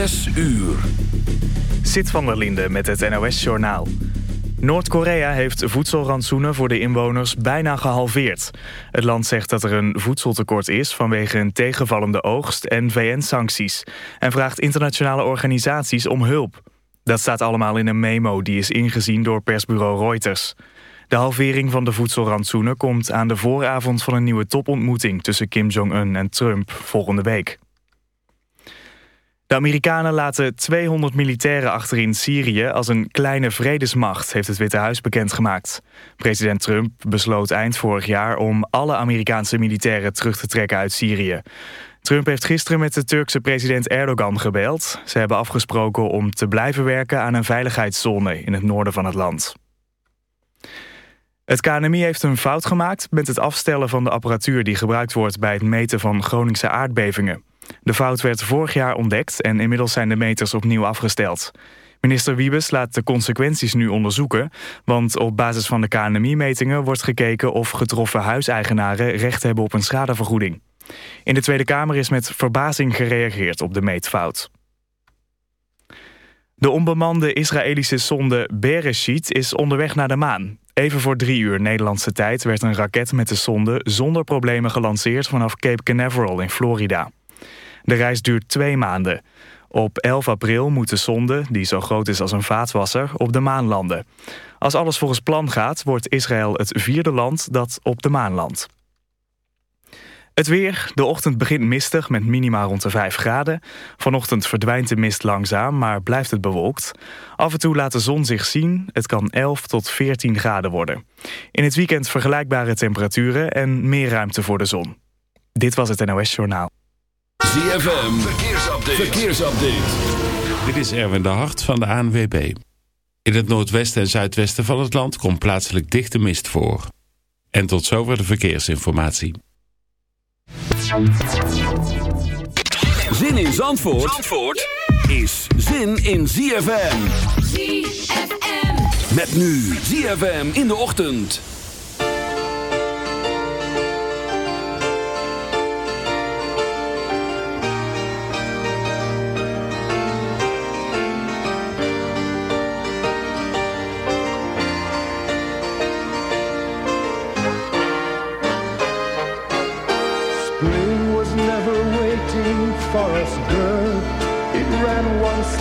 Zes uur. Zit van der Linde met het NOS-journaal. Noord-Korea heeft voedselrantsoenen voor de inwoners bijna gehalveerd. Het land zegt dat er een voedseltekort is vanwege een tegenvallende oogst en VN-sancties... en vraagt internationale organisaties om hulp. Dat staat allemaal in een memo die is ingezien door persbureau Reuters. De halvering van de voedselrantsoenen komt aan de vooravond van een nieuwe topontmoeting... tussen Kim Jong-un en Trump volgende week. De Amerikanen laten 200 militairen achter in Syrië als een kleine vredesmacht, heeft het Witte Huis bekendgemaakt. President Trump besloot eind vorig jaar om alle Amerikaanse militairen terug te trekken uit Syrië. Trump heeft gisteren met de Turkse president Erdogan gebeld. Ze hebben afgesproken om te blijven werken aan een veiligheidszone in het noorden van het land. Het KNMI heeft een fout gemaakt met het afstellen van de apparatuur die gebruikt wordt bij het meten van Groningse aardbevingen. De fout werd vorig jaar ontdekt en inmiddels zijn de meters opnieuw afgesteld. Minister Wiebes laat de consequenties nu onderzoeken... want op basis van de KNMI-metingen wordt gekeken... of getroffen huiseigenaren recht hebben op een schadevergoeding. In de Tweede Kamer is met verbazing gereageerd op de meetfout. De onbemande Israëlische sonde Bereshit is onderweg naar de maan. Even voor drie uur Nederlandse tijd werd een raket met de sonde... zonder problemen gelanceerd vanaf Cape Canaveral in Florida. De reis duurt twee maanden. Op 11 april moet de sonde, die zo groot is als een vaatwasser, op de maan landen. Als alles volgens plan gaat, wordt Israël het vierde land dat op de maan landt. Het weer. De ochtend begint mistig met minima rond de 5 graden. Vanochtend verdwijnt de mist langzaam, maar blijft het bewolkt. Af en toe laat de zon zich zien. Het kan 11 tot 14 graden worden. In het weekend vergelijkbare temperaturen en meer ruimte voor de zon. Dit was het NOS Journaal. ZFM, verkeersupdate. verkeersupdate. Dit is Erwin de Hart van de ANWB. In het noordwesten en zuidwesten van het land komt plaatselijk dichte mist voor. En tot zover de verkeersinformatie. Zin in Zandvoort, Zandvoort is zin in ZFM. ZFM. Met nu ZFM in de ochtend.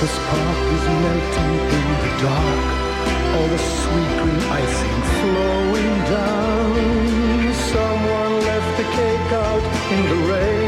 This park is melting in the dark. All the sweet green icing flowing down. Someone left the cake out in the rain.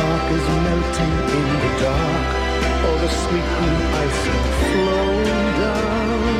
This park is melting in the dark. All the sweet green icing flowing down.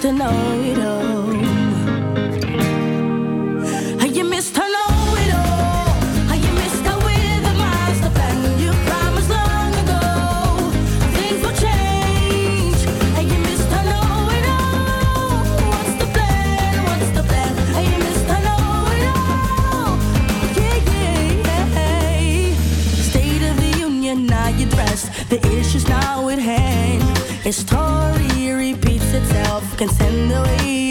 to know it all. Can send the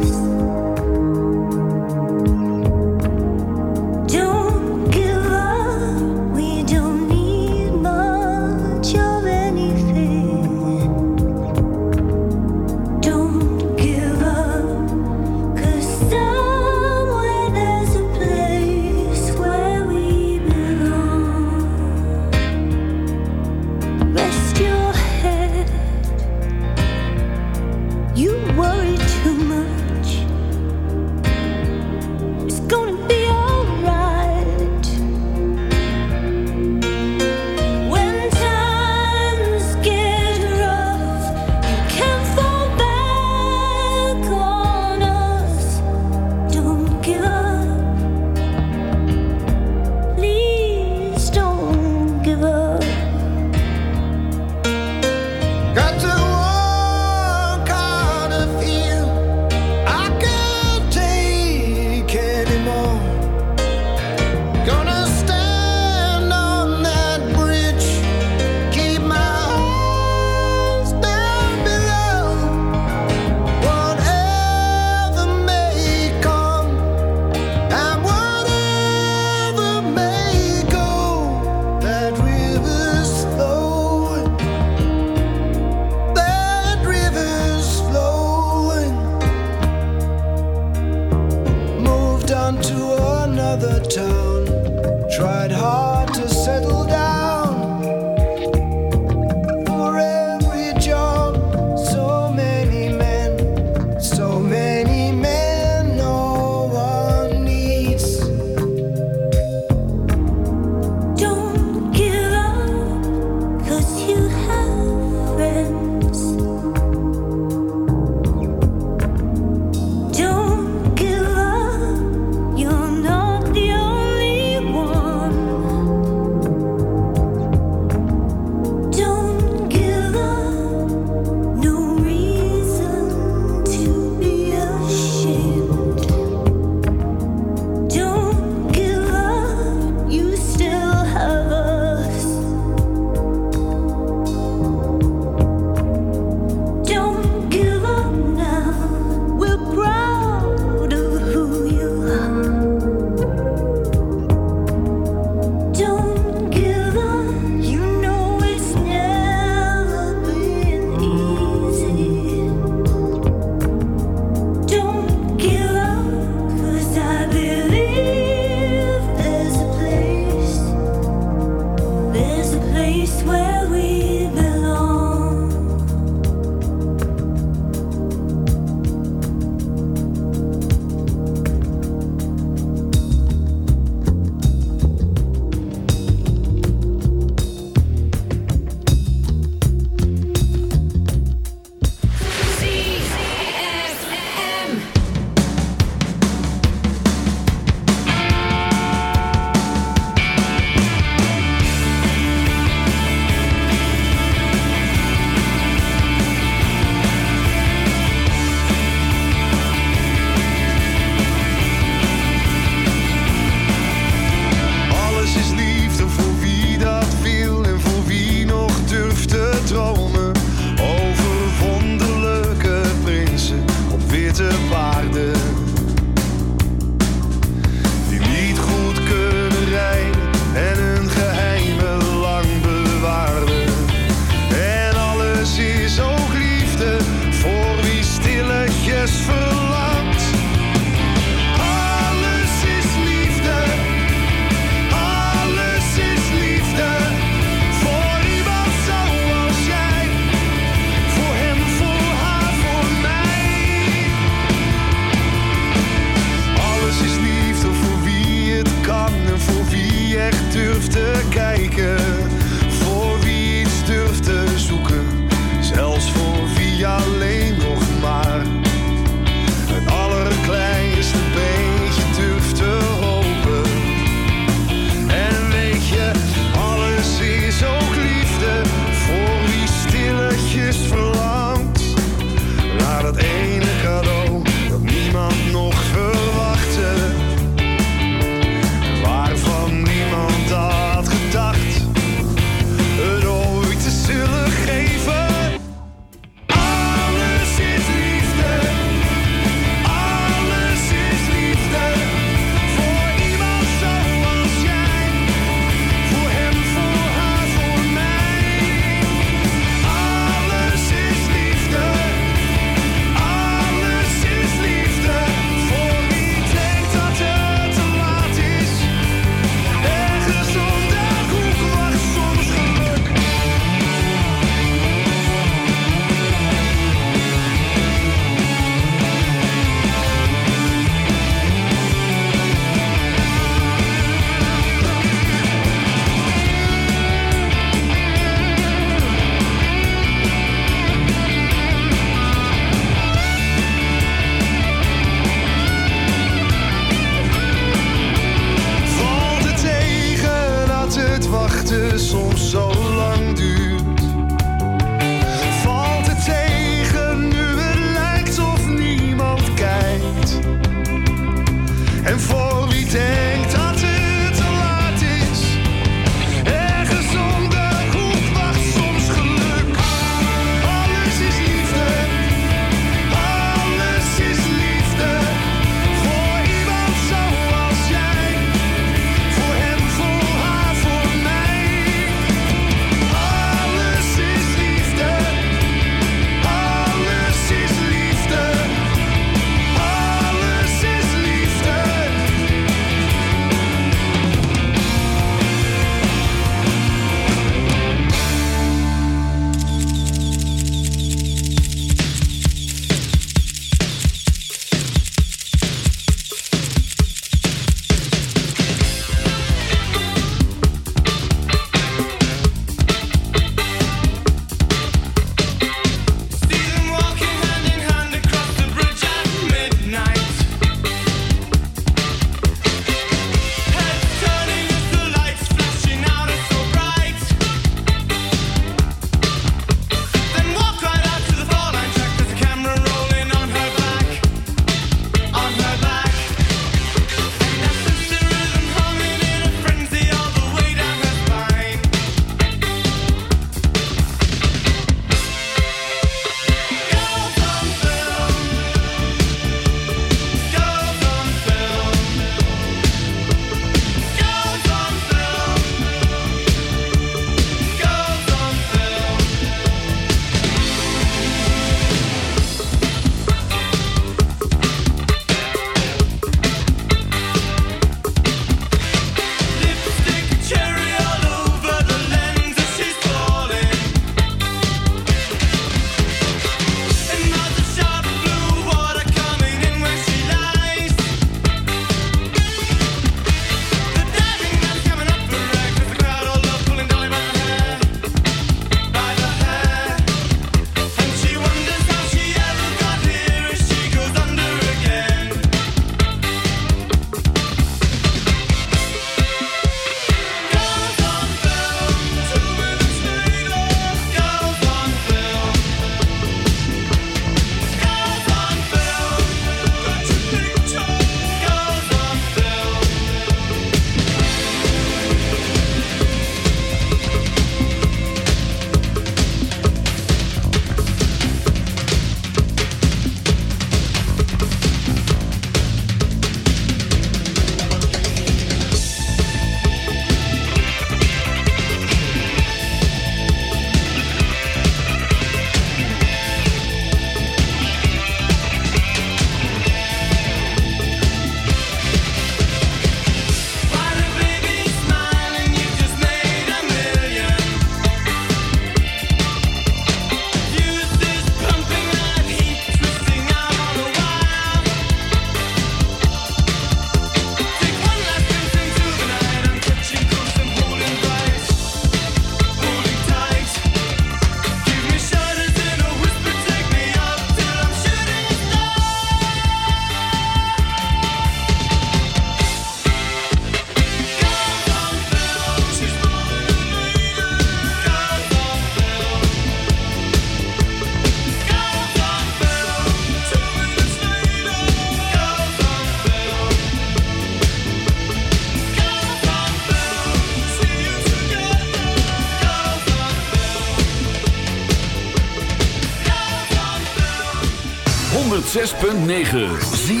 106.9 ZFM.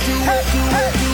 Do it. Do it. Do it.